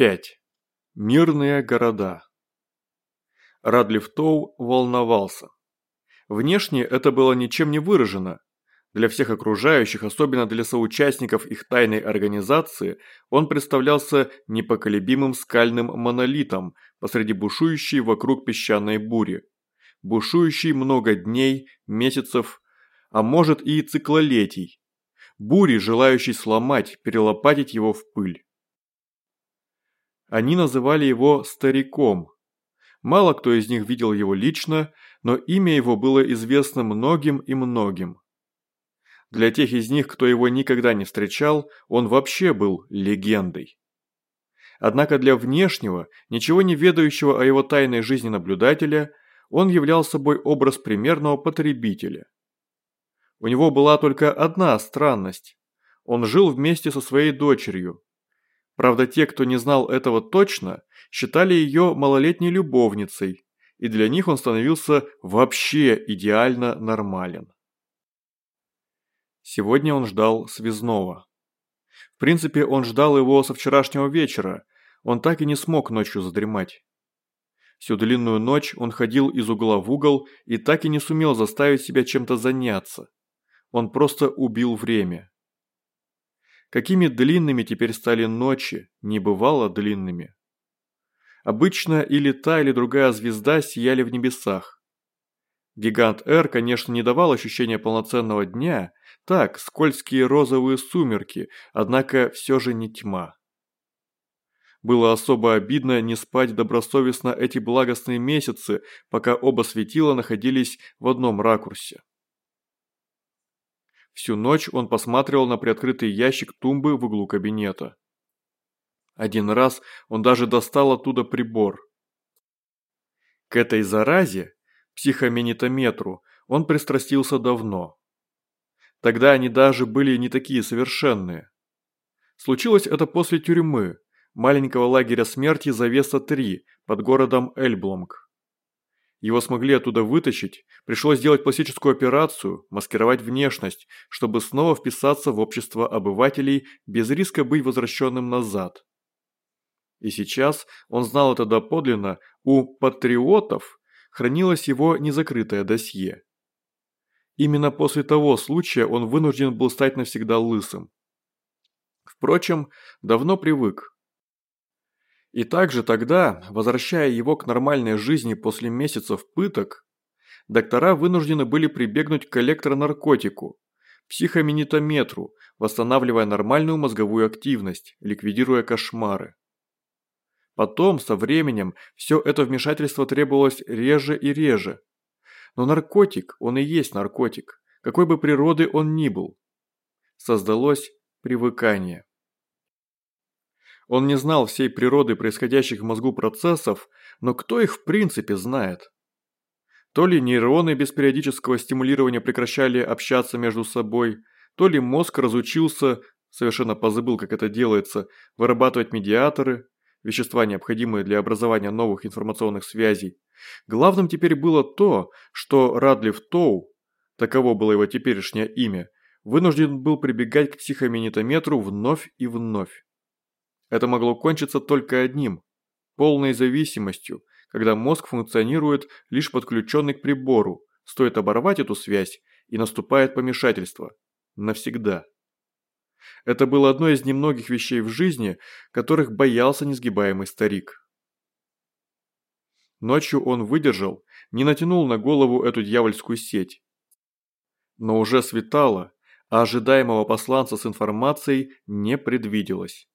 5. Мирные города. Радлив Тоу волновался. Внешне это было ничем не выражено. Для всех окружающих, особенно для соучастников их тайной организации, он представлялся непоколебимым скальным монолитом посреди бушующей вокруг песчаной бури. Бушующей много дней, месяцев, а может и циклолетий. Бури, желающей сломать, перелопатить его в пыль. Они называли его «стариком». Мало кто из них видел его лично, но имя его было известно многим и многим. Для тех из них, кто его никогда не встречал, он вообще был легендой. Однако для внешнего, ничего не ведающего о его тайной жизни наблюдателя, он являл собой образ примерного потребителя. У него была только одна странность. Он жил вместе со своей дочерью, Правда, те, кто не знал этого точно, считали ее малолетней любовницей, и для них он становился вообще идеально нормален. Сегодня он ждал связного. В принципе, он ждал его со вчерашнего вечера, он так и не смог ночью задремать. Всю длинную ночь он ходил из угла в угол и так и не сумел заставить себя чем-то заняться. Он просто убил время. Какими длинными теперь стали ночи, не бывало длинными. Обычно или та, или другая звезда сияли в небесах. Гигант Р, конечно, не давал ощущения полноценного дня, так, скользкие розовые сумерки, однако все же не тьма. Было особо обидно не спать добросовестно эти благостные месяцы, пока оба светила находились в одном ракурсе. Всю ночь он посматривал на приоткрытый ящик тумбы в углу кабинета. Один раз он даже достал оттуда прибор. К этой заразе, психоменитометру, он пристрастился давно. Тогда они даже были не такие совершенные. Случилось это после тюрьмы, маленького лагеря смерти Завеса-3 под городом Эльблонг. Его смогли оттуда вытащить, пришлось сделать пластическую операцию, маскировать внешность, чтобы снова вписаться в общество обывателей без риска быть возвращенным назад. И сейчас, он знал это доподлинно, у патриотов хранилось его незакрытое досье. Именно после того случая он вынужден был стать навсегда лысым. Впрочем, давно привык. И также тогда, возвращая его к нормальной жизни после месяцев пыток, доктора вынуждены были прибегнуть к электронаркотику, психоминитометру, восстанавливая нормальную мозговую активность, ликвидируя кошмары. Потом, со временем, все это вмешательство требовалось реже и реже. Но наркотик, он и есть наркотик, какой бы природы он ни был. Создалось привыкание. Он не знал всей природы происходящих в мозгу процессов, но кто их в принципе знает? То ли нейроны без периодического стимулирования прекращали общаться между собой, то ли мозг разучился, совершенно позабыл, как это делается, вырабатывать медиаторы, вещества, необходимые для образования новых информационных связей. Главным теперь было то, что Радлив Тоу, таково было его теперешнее имя, вынужден был прибегать к психоминитометру вновь и вновь. Это могло кончиться только одним – полной зависимостью, когда мозг функционирует лишь подключенный к прибору, стоит оборвать эту связь и наступает помешательство. Навсегда. Это было одно из немногих вещей в жизни, которых боялся несгибаемый старик. Ночью он выдержал, не натянул на голову эту дьявольскую сеть. Но уже светало, а ожидаемого посланца с информацией не предвиделось.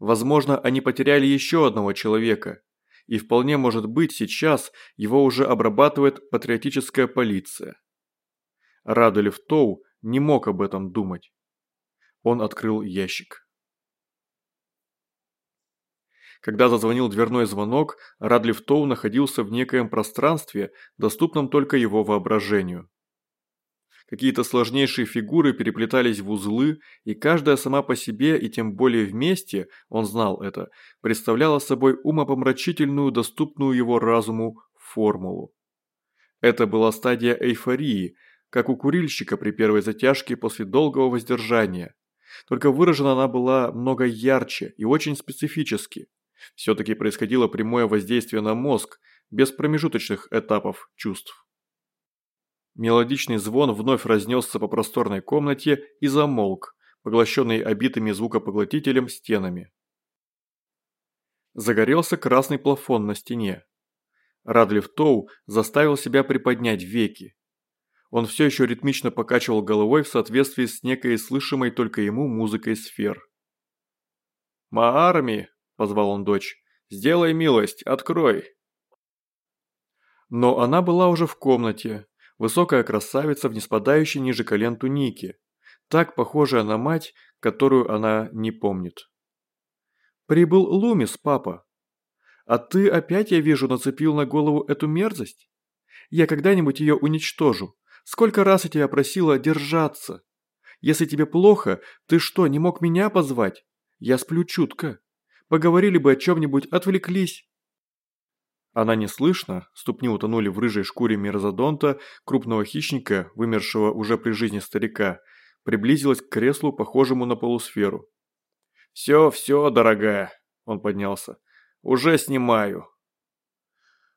Возможно, они потеряли еще одного человека. И вполне может быть сейчас его уже обрабатывает патриотическая полиция. Радолев Тоу не мог об этом думать. Он открыл ящик. Когда зазвонил дверной звонок, Радлив Тоу находился в некоем пространстве, доступном только его воображению. Какие-то сложнейшие фигуры переплетались в узлы, и каждая сама по себе, и тем более вместе, он знал это, представляла собой умопомрачительную, доступную его разуму формулу. Это была стадия эйфории, как у курильщика при первой затяжке после долгого воздержания. Только выражена она была много ярче и очень специфически. Все-таки происходило прямое воздействие на мозг, без промежуточных этапов чувств. Мелодичный звон вновь разнесся по просторной комнате и замолк, поглощенный обитыми звукопоглотителем стенами. Загорелся красный плафон на стене. Радлив Тоу заставил себя приподнять веки. Он все еще ритмично покачивал головой в соответствии с некой слышимой только ему музыкой сфер. «Маарми!» – позвал он дочь. «Сделай милость, открой!» Но она была уже в комнате, высокая красавица в неспадающей ниже колен тунике, так похожая на мать, которую она не помнит. «Прибыл Лумис, папа. А ты опять, я вижу, нацепил на голову эту мерзость? Я когда-нибудь ее уничтожу, Сколько раз я тебя просила держаться? Если тебе плохо, ты что, не мог меня позвать? Я сплю чутко. Поговорили бы о чем-нибудь, отвлеклись». Она неслышно, ступни утонули в рыжей шкуре мерзодонта, крупного хищника, вымершего уже при жизни старика, приблизилась к креслу, похожему на полусферу. «Все, все, дорогая», – он поднялся, – «уже снимаю».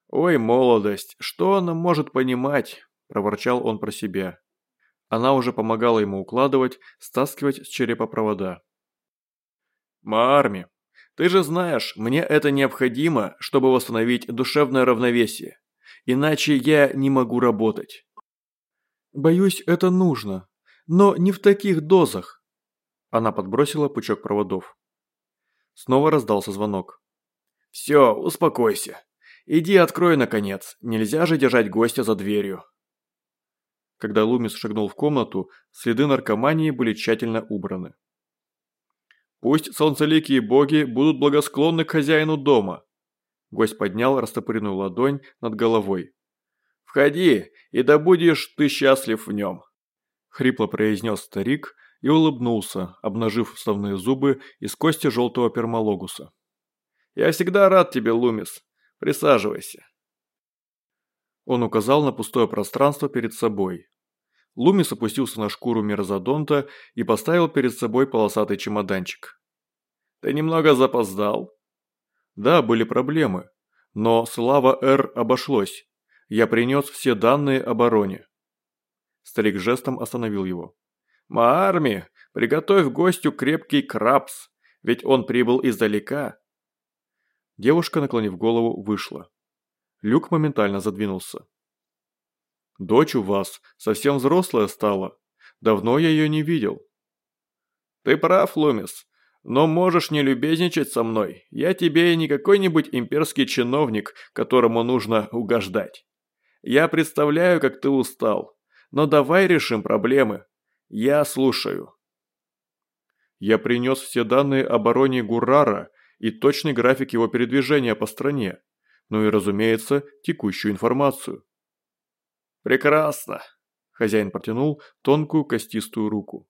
«Ой, молодость, что она может понимать? – проворчал он про себя. Она уже помогала ему укладывать, стаскивать с черепа провода. «Маарми, ты же знаешь, мне это необходимо, чтобы восстановить душевное равновесие. Иначе я не могу работать». «Боюсь, это нужно, но не в таких дозах». Она подбросила пучок проводов. Снова раздался звонок. «Все, успокойся. Иди открой, наконец. Нельзя же держать гостя за дверью». Когда Лумис шагнул в комнату, следы наркомании были тщательно убраны. «Пусть солнцеликие боги будут благосклонны к хозяину дома!» Гость поднял растопыренную ладонь над головой. «Входи, и да будешь ты счастлив в нем!» Хрипло произнес старик и улыбнулся, обнажив вставные зубы из кости желтого пермалогуса. «Я всегда рад тебе, Лумис. Присаживайся». Он указал на пустое пространство перед собой. Лумис опустился на шкуру мерзодонта и поставил перед собой полосатый чемоданчик. «Ты немного запоздал?» «Да, были проблемы. Но слава Р обошлось. Я принес все данные о бароне». Старик жестом остановил его. «Маарми, приготовь гостю крепкий крабс, ведь он прибыл издалека». Девушка, наклонив голову, вышла. Люк моментально задвинулся. Дочь у вас совсем взрослая стала. Давно я ее не видел». «Ты прав, Лумис. Но можешь не любезничать со мной. Я тебе не какой-нибудь имперский чиновник, которому нужно угождать. Я представляю, как ты устал. Но давай решим проблемы. Я слушаю». Я принес все данные о бароне Гуррара и точный график его передвижения по стране, ну и, разумеется, текущую информацию. «Прекрасно!» – хозяин протянул тонкую костистую руку.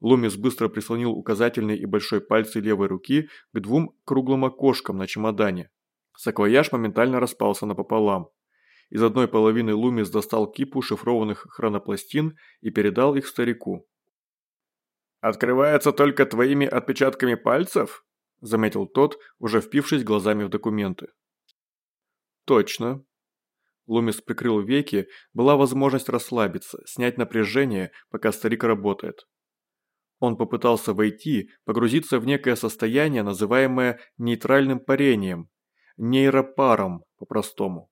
Лумис быстро прислонил указательный и большой пальцы левой руки к двум круглым окошкам на чемодане. Саквояж моментально распался напополам. Из одной половины Лумис достал кипу шифрованных хронопластин и передал их старику. «Открывается только твоими отпечатками пальцев?» – заметил тот, уже впившись глазами в документы. «Точно», Лумис прикрыл веки, была возможность расслабиться, снять напряжение, пока старик работает. Он попытался войти, погрузиться в некое состояние, называемое нейтральным парением, нейропаром по-простому.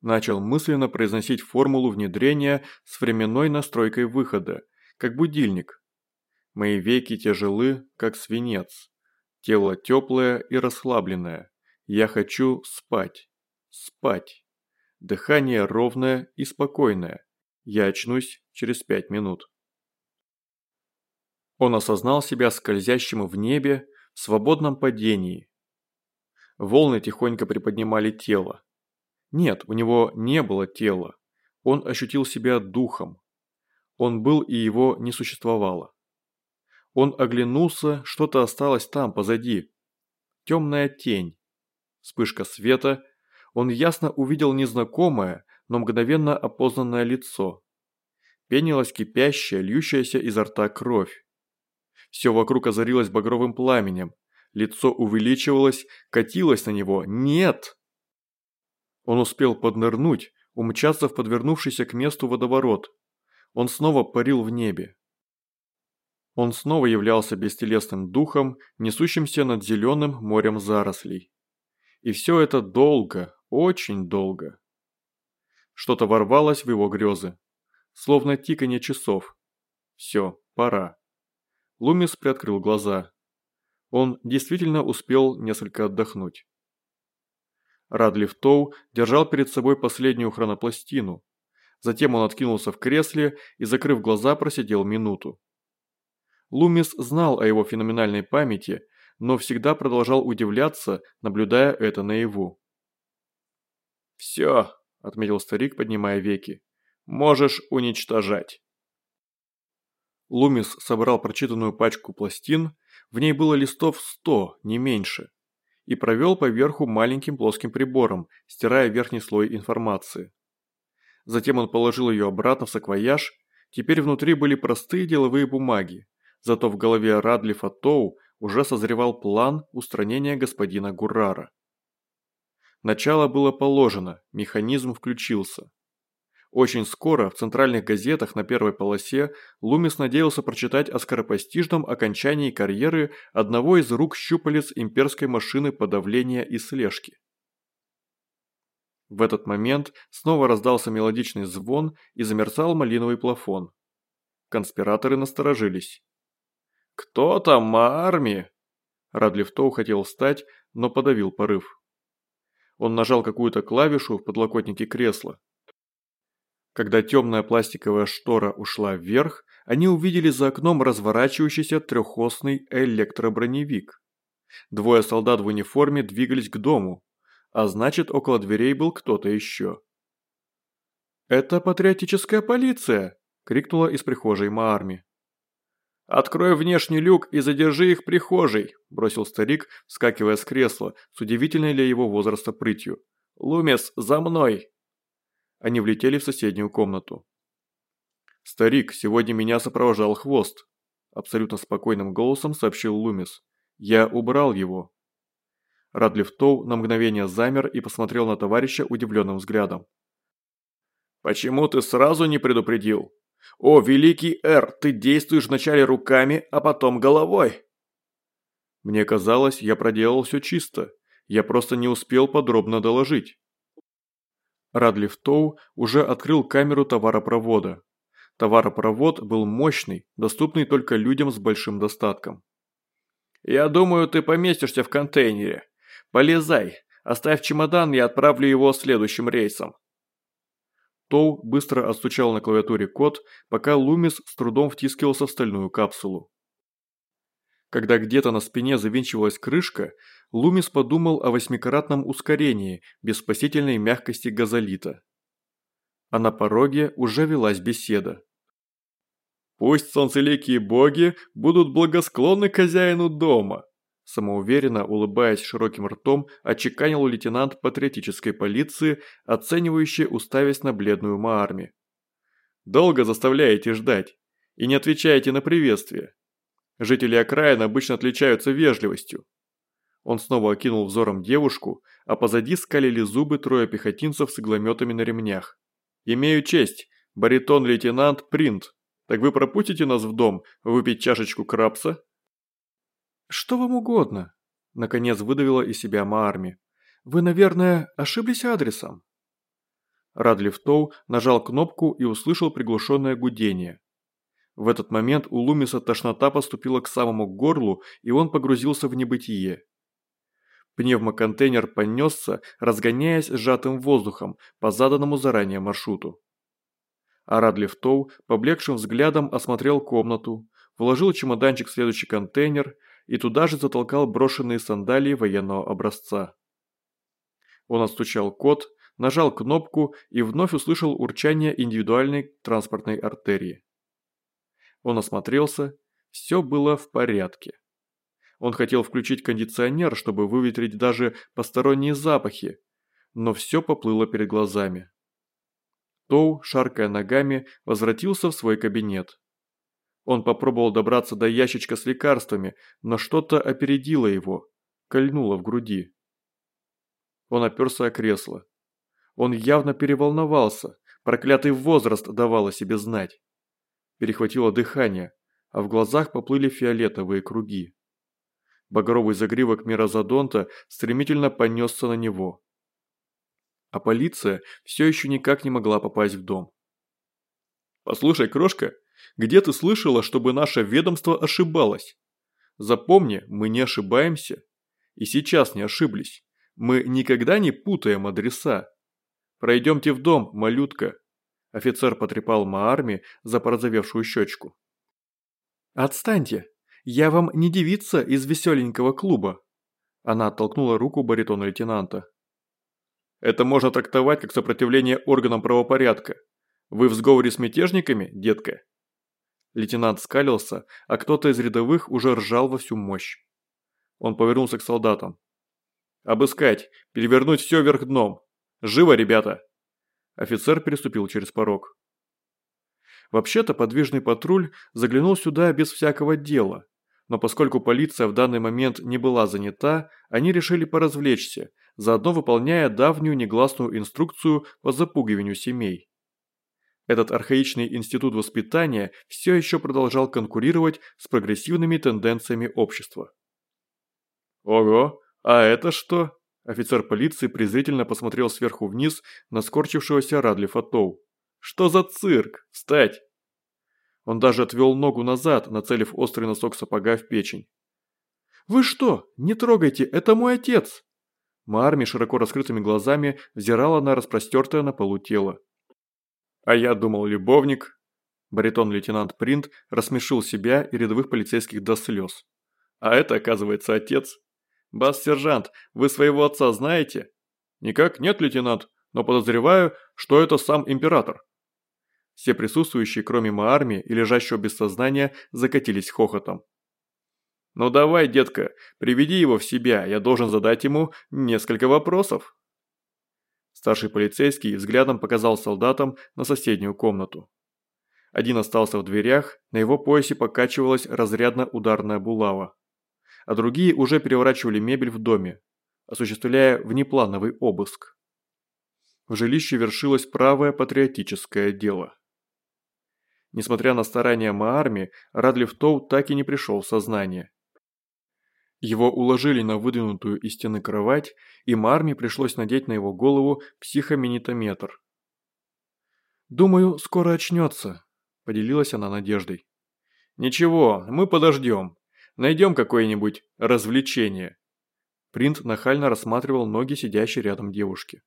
Начал мысленно произносить формулу внедрения с временной настройкой выхода, как будильник. Мои веки тяжелы, как свинец. Тело теплое и расслабленное. Я хочу спать. Спать. Дыхание ровное и спокойное. Я очнусь через пять минут. Он осознал себя скользящим в небе в свободном падении. Волны тихонько приподнимали тело. Нет, у него не было тела. Он ощутил себя духом. Он был и его не существовало. Он оглянулся, что-то осталось там, позади. Темная тень. Вспышка света – он ясно увидел незнакомое, но мгновенно опознанное лицо. Пенилась кипящая, льющаяся изо рта кровь. Все вокруг озарилось багровым пламенем. Лицо увеличивалось, катилось на него. Нет! Он успел поднырнуть, умчаться в подвернувшийся к месту водоворот. Он снова парил в небе. Он снова являлся бестелесным духом, несущимся над зеленым морем зарослей. И все это долго, очень долго. Что-то ворвалось в его грезы. Словно тиканье часов. Все, пора. Лумис приоткрыл глаза. Он действительно успел несколько отдохнуть. Радлив Тоу держал перед собой последнюю хронопластину. Затем он откинулся в кресле и, закрыв глаза, просидел минуту. Лумис знал о его феноменальной памяти, но всегда продолжал удивляться, наблюдая это наяву. «Все», – отметил старик, поднимая веки, – «можешь уничтожать». Лумис собрал прочитанную пачку пластин, в ней было листов сто, не меньше, и провел по верху маленьким плоским прибором, стирая верхний слой информации. Затем он положил ее обратно в саквояж, теперь внутри были простые деловые бумаги, зато в голове Радлифа Тоу уже созревал план устранения господина Гуррара. Начало было положено, механизм включился. Очень скоро в центральных газетах на первой полосе Лумис надеялся прочитать о скоропостижном окончании карьеры одного из рук щупалец имперской машины подавления и слежки. В этот момент снова раздался мелодичный звон и замерцал малиновый плафон. Конспираторы насторожились. «Кто там, армии?» Радлив Тоу хотел встать, но подавил порыв. Он нажал какую-то клавишу в подлокотнике кресла. Когда темная пластиковая штора ушла вверх, они увидели за окном разворачивающийся трехосный электроброневик. Двое солдат в униформе двигались к дому, а значит около дверей был кто-то еще. «Это патриотическая полиция!» – крикнула из прихожей Маарми. «Открой внешний люк и задержи их прихожей», – бросил старик, вскакивая с кресла, с удивительной для его возраста прытью. «Лумес, за мной!» Они влетели в соседнюю комнату. «Старик, сегодня меня сопровождал хвост», – абсолютно спокойным голосом сообщил Лумис. «Я убрал его». Радлив Тоу на мгновение замер и посмотрел на товарища удивленным взглядом. «Почему ты сразу не предупредил? О, великий Эр, ты действуешь вначале руками, а потом головой!» Мне казалось, я проделал все чисто. Я просто не успел подробно доложить. Радлив Тоу уже открыл камеру товаропровода. Товаропровод был мощный, доступный только людям с большим достатком. «Я думаю, ты поместишься в контейнере. Полезай, оставь чемодан, я отправлю его следующим рейсом». Тоу быстро отстучал на клавиатуре код, пока Лумис с трудом втискивался в стальную капсулу. Когда где-то на спине завинчивалась крышка, Лумис подумал о восьмикратном ускорении без спасительной мягкости газолита. А на пороге уже велась беседа. «Пусть солнцеликие боги будут благосклонны хозяину дома», самоуверенно улыбаясь широким ртом, отчеканил лейтенант патриотической полиции, оценивающий, уставясь на бледную Маарми. «Долго заставляете ждать и не отвечаете на приветствие. Жители окраин обычно отличаются вежливостью. Он снова окинул взором девушку, а позади скалили зубы трое пехотинцев с иглометами на ремнях. «Имею честь, баритон-лейтенант Принт. Так вы пропустите нас в дом, выпить чашечку крабса?» «Что вам угодно?» – наконец выдавила из себя Маарми. «Вы, наверное, ошиблись адресом?» Радлив Тоу нажал кнопку и услышал приглушенное гудение. В этот момент у Лумиса тошнота поступила к самому горлу, и он погрузился в небытие. Пневмоконтейнер понесся, разгоняясь сжатым воздухом по заданному заранее маршруту. А Радлив Тоу поблекшим взглядом осмотрел комнату, вложил чемоданчик в следующий контейнер и туда же затолкал брошенные сандалии военного образца. Он отстучал код, нажал кнопку и вновь услышал урчание индивидуальной транспортной артерии. Он осмотрелся, все было в порядке. Он хотел включить кондиционер, чтобы выветрить даже посторонние запахи, но все поплыло перед глазами. Тоу, шаркая ногами, возвратился в свой кабинет. Он попробовал добраться до ящичка с лекарствами, но что-то опередило его, кольнуло в груди. Он оперся о кресло. Он явно переволновался, проклятый возраст давал о себе знать. Перехватило дыхание, а в глазах поплыли фиолетовые круги. Багровый загривок мирозодонта стремительно понесся на него. А полиция все еще никак не могла попасть в дом. «Послушай, крошка, где ты слышала, чтобы наше ведомство ошибалось? Запомни, мы не ошибаемся. И сейчас не ошиблись. Мы никогда не путаем адреса. Пройдемте в дом, малютка. Офицер потрепал Маарми за порозовевшую щечку. «Отстаньте! Я вам не девица из веселенького клуба!» Она оттолкнула руку баритона лейтенанта. «Это можно трактовать как сопротивление органам правопорядка. Вы в сговоре с мятежниками, детка?» Лейтенант скалился, а кто-то из рядовых уже ржал во всю мощь. Он повернулся к солдатам. «Обыскать! Перевернуть все вверх дном! Живо, ребята!» Офицер переступил через порог. Вообще-то подвижный патруль заглянул сюда без всякого дела, но поскольку полиция в данный момент не была занята, они решили поразвлечься, заодно выполняя давнюю негласную инструкцию по запугиванию семей. Этот архаичный институт воспитания все еще продолжал конкурировать с прогрессивными тенденциями общества. «Ого, а это что?» Офицер полиции презрительно посмотрел сверху вниз на скорчившегося Радли Фатоу. «Что за цирк? Встать!» Он даже отвел ногу назад, нацелив острый носок сапога в печень. «Вы что? Не трогайте, это мой отец!» Марми широко раскрытыми глазами взирала на распростертое на полу тело. «А я думал, любовник!» Баритон-лейтенант Принт рассмешил себя и рядовых полицейских до слез. «А это, оказывается, отец!» «Бас-сержант, вы своего отца знаете?» «Никак нет, лейтенант, но подозреваю, что это сам император». Все присутствующие, кроме Маарми и лежащего без сознания, закатились хохотом. «Ну давай, детка, приведи его в себя, я должен задать ему несколько вопросов». Старший полицейский взглядом показал солдатам на соседнюю комнату. Один остался в дверях, на его поясе покачивалась разрядно-ударная булава а другие уже переворачивали мебель в доме, осуществляя внеплановый обыск. В жилище вершилось правое патриотическое дело. Несмотря на старания Маарми, Радлив Тоу так и не пришел в сознание. Его уложили на выдвинутую из стены кровать, и Марми пришлось надеть на его голову психоминитометр. «Думаю, скоро очнется», – поделилась она надеждой. «Ничего, мы подождем. Найдем какое-нибудь развлечение». Принт нахально рассматривал ноги сидящей рядом девушки.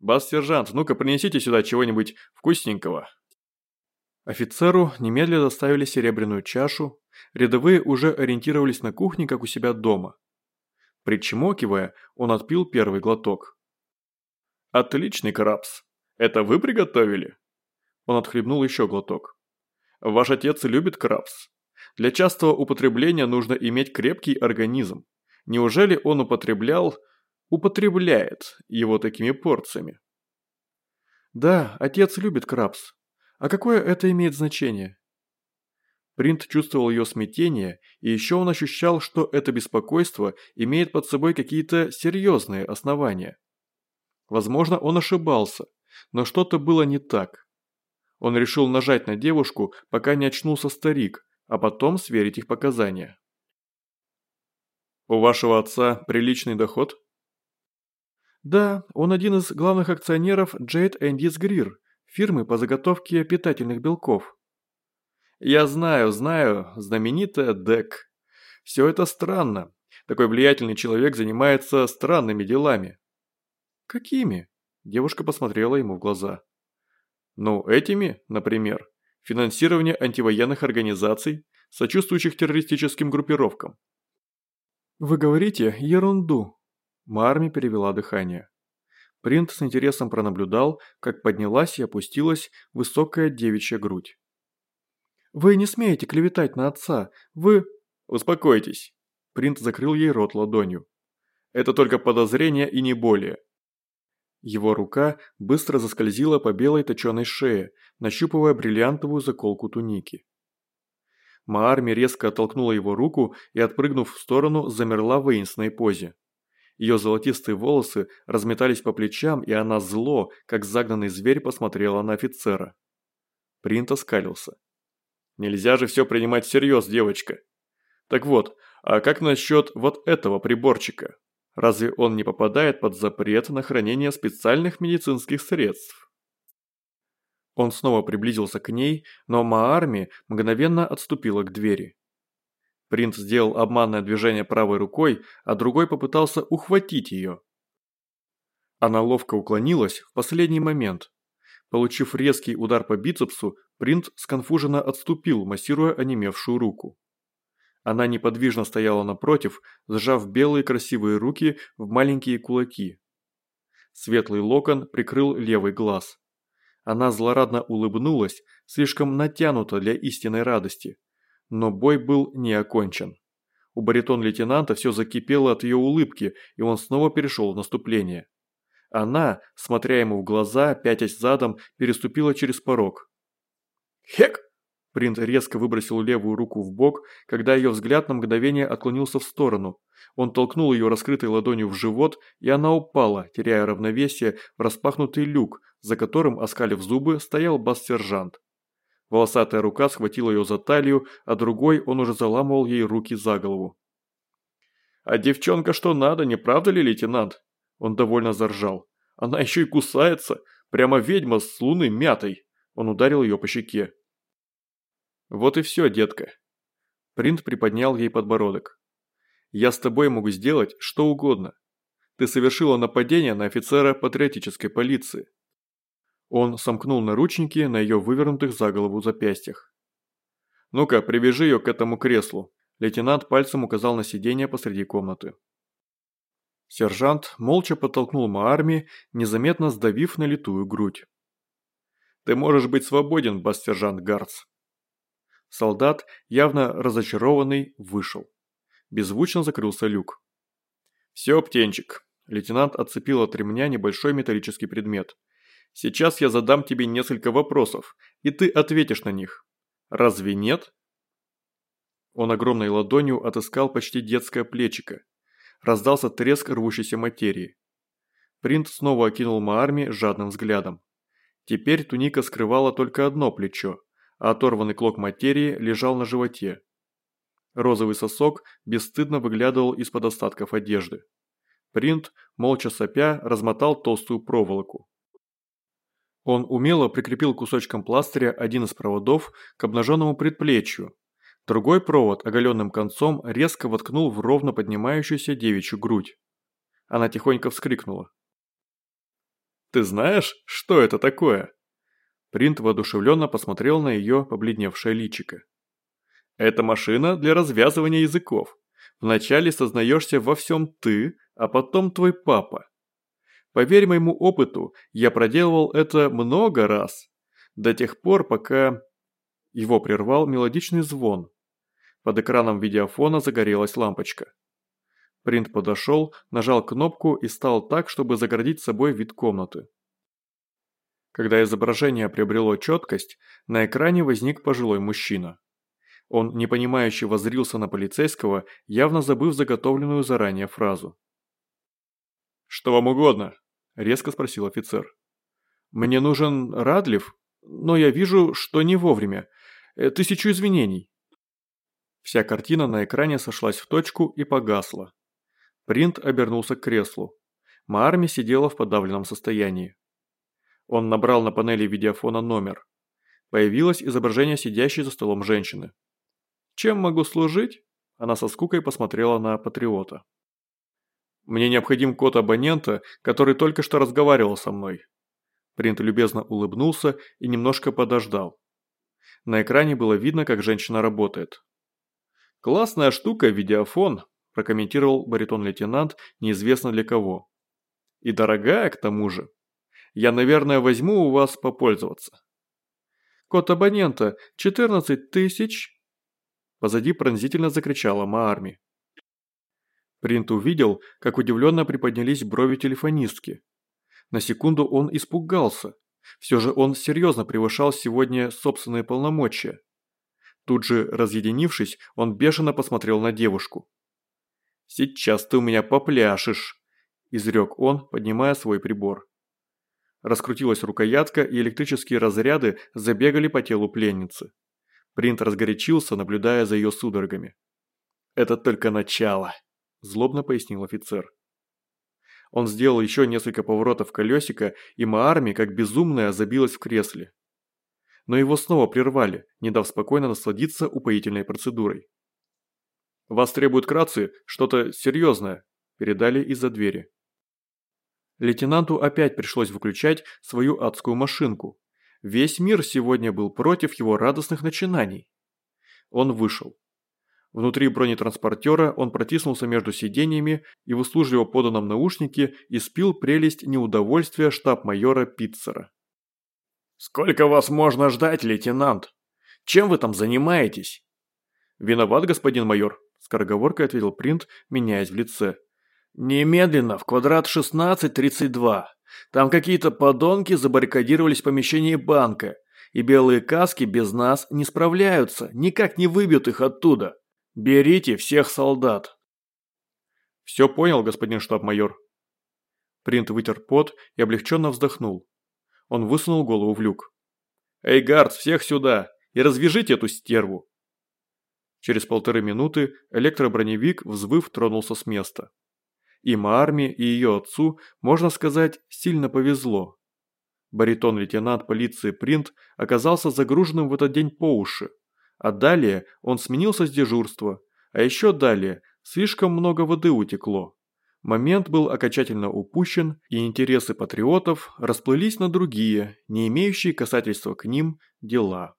«Бас-сержант, ну-ка принесите сюда чего-нибудь вкусненького». Офицеру немедленно доставили серебряную чашу, рядовые уже ориентировались на кухне, как у себя дома. Причмокивая, он отпил первый глоток. «Отличный крабс. Это вы приготовили?» Он отхлебнул еще глоток. «Ваш отец любит крабс. Для частого употребления нужно иметь крепкий организм. Неужели он употреблял, употребляет его такими порциями? Да, отец любит крабс. А какое это имеет значение? Принт чувствовал ее смятение, и еще он ощущал, что это беспокойство имеет под собой какие-то серьезные основания. Возможно, он ошибался, но что-то было не так. Он решил нажать на девушку, пока не очнулся старик, а потом сверить их показания. «У вашего отца приличный доход?» «Да, он один из главных акционеров Jade Andis Greer, фирмы по заготовке питательных белков». «Я знаю, знаю, знаменитая ДЭК. Все это странно. Такой влиятельный человек занимается странными делами». «Какими?» – девушка посмотрела ему в глаза. «Ну, этими, например финансирование антивоенных организаций, сочувствующих террористическим группировкам. «Вы говорите ерунду», – Марми перевела дыхание. Принт с интересом пронаблюдал, как поднялась и опустилась высокая девичья грудь. «Вы не смеете клеветать на отца, вы...» «Успокойтесь», – Принт закрыл ей рот ладонью. «Это только подозрение и не более. Его рука быстро заскользила по белой точеной шее, нащупывая бриллиантовую заколку туники. Маарми резко оттолкнула его руку и, отпрыгнув в сторону, замерла в воинственной позе. Ее золотистые волосы разметались по плечам, и она зло, как загнанный зверь, посмотрела на офицера. Принт оскалился. «Нельзя же все принимать всерьез, девочка. Так вот, а как насчет вот этого приборчика? Разве он не попадает под запрет на хранение специальных медицинских средств?» Он снова приблизился к ней, но Маарми мгновенно отступила к двери. Принц сделал обманное движение правой рукой, а другой попытался ухватить ее. Она ловко уклонилась в последний момент. Получив резкий удар по бицепсу, принц сконфуженно отступил, массируя онемевшую руку. Она неподвижно стояла напротив, сжав белые красивые руки в маленькие кулаки. Светлый локон прикрыл левый глаз. Она злорадно улыбнулась, слишком натянуто для истинной радости. Но бой был не окончен. У баритон-лейтенанта все закипело от ее улыбки, и он снова перешел в наступление. Она, смотря ему в глаза, пятясь задом, переступила через порог. «Хек!» Принц резко выбросил левую руку в бок, когда ее взгляд на мгновение отклонился в сторону. Он толкнул ее раскрытой ладонью в живот, и она упала, теряя равновесие в распахнутый люк, за которым, оскалив зубы, стоял бас-сержант. Волосатая рука схватила ее за талию, а другой он уже заламывал ей руки за голову. «А девчонка что надо, не правда ли, лейтенант?» Он довольно заржал. «Она еще и кусается, прямо ведьма с луны мятой!» Он ударил ее по щеке. «Вот и все, детка». Принт приподнял ей подбородок. «Я с тобой могу сделать что угодно. Ты совершила нападение на офицера патриотической полиции». Он сомкнул наручники на ее вывернутых за голову запястьях. «Ну-ка, привяжи ее к этому креслу», лейтенант пальцем указал на сиденье посреди комнаты. Сержант молча подтолкнул Маарми, незаметно сдавив на литую грудь. «Ты можешь быть свободен, бас-сержант Гарц», Солдат, явно разочарованный, вышел. Беззвучно закрылся люк. «Все, птенчик». Лейтенант отцепил от ремня небольшой металлический предмет. «Сейчас я задам тебе несколько вопросов, и ты ответишь на них. Разве нет?» Он огромной ладонью отыскал почти детское плечико. Раздался треск рвущейся материи. Принт снова окинул Маарми жадным взглядом. Теперь туника скрывала только одно плечо, а оторванный клок материи лежал на животе. Розовый сосок бесстыдно выглядывал из-под остатков одежды. Принт, молча сопя, размотал толстую проволоку. Он умело прикрепил кусочком пластыря один из проводов к обнаженному предплечью. Другой провод оголенным концом резко воткнул в ровно поднимающуюся девичью грудь. Она тихонько вскрикнула. «Ты знаешь, что это такое?» Принт воодушевленно посмотрел на ее побледневшее личико. «Это машина для развязывания языков. Вначале сознаешься во всем ты, а потом твой папа. Поверь моему опыту, я проделывал это много раз. До тех пор, пока...» Его прервал мелодичный звон. Под экраном видеофона загорелась лампочка. Принт подошел, нажал кнопку и стал так, чтобы загородить собой вид комнаты. Когда изображение приобрело четкость, на экране возник пожилой мужчина. Он непонимающе возрился на полицейского, явно забыв заготовленную заранее фразу. «Что вам угодно?» – резко спросил офицер. «Мне нужен Радлив, но я вижу, что не вовремя. Э, тысячу извинений». Вся картина на экране сошлась в точку и погасла. Принт обернулся к креслу. Маарми сидела в подавленном состоянии. Он набрал на панели видеофона номер. Появилось изображение сидящей за столом женщины. «Чем могу служить?» Она со скукой посмотрела на патриота. «Мне необходим код абонента, который только что разговаривал со мной». Принт любезно улыбнулся и немножко подождал. На экране было видно, как женщина работает. «Классная штука, видеофон», – прокомментировал баритон-лейтенант неизвестно для кого. «И дорогая, к тому же». Я, наверное, возьму у вас попользоваться. Код абонента 14 тысяч. Позади пронзительно закричала Маарми. Принт увидел, как удивленно приподнялись брови телефонистки. На секунду он испугался. Все же он серьезно превышал сегодня собственные полномочия. Тут же, разъединившись, он бешено посмотрел на девушку. «Сейчас ты у меня попляшешь», – изрек он, поднимая свой прибор. Раскрутилась рукоятка, и электрические разряды забегали по телу пленницы. Принт разгорячился, наблюдая за ее судорогами. «Это только начало», – злобно пояснил офицер. Он сделал еще несколько поворотов колесика, и Маарми, как безумная, забилась в кресле. Но его снова прервали, не дав спокойно насладиться упоительной процедурой. «Вас требует к рации что-то серьезное», – передали из-за двери. Лейтенанту опять пришлось выключать свою адскую машинку. Весь мир сегодня был против его радостных начинаний. Он вышел. Внутри бронетранспортера он протиснулся между сиденьями и в услужливо поданном наушнике испил прелесть неудовольствия штаб-майора Питцера. «Сколько вас можно ждать, лейтенант? Чем вы там занимаетесь?» «Виноват, господин майор», – скороговоркой ответил Принт, меняясь в лице. «Немедленно, в квадрат 1632. Там какие-то подонки забаррикадировались в помещении банка, и белые каски без нас не справляются, никак не выбьют их оттуда. Берите всех солдат!» «Все понял, господин штаб-майор». Принт вытер пот и облегченно вздохнул. Он высунул голову в люк. «Эй, Гард, всех сюда! И развяжите эту стерву!» Через полторы минуты электроброневик, взвыв, тронулся с места. Им армии и ее отцу, можно сказать, сильно повезло. Баритон-лейтенант полиции Принт оказался загруженным в этот день по уши. А далее он сменился с дежурства, а еще далее слишком много воды утекло. Момент был окончательно упущен, и интересы патриотов расплылись на другие, не имеющие касательства к ним, дела.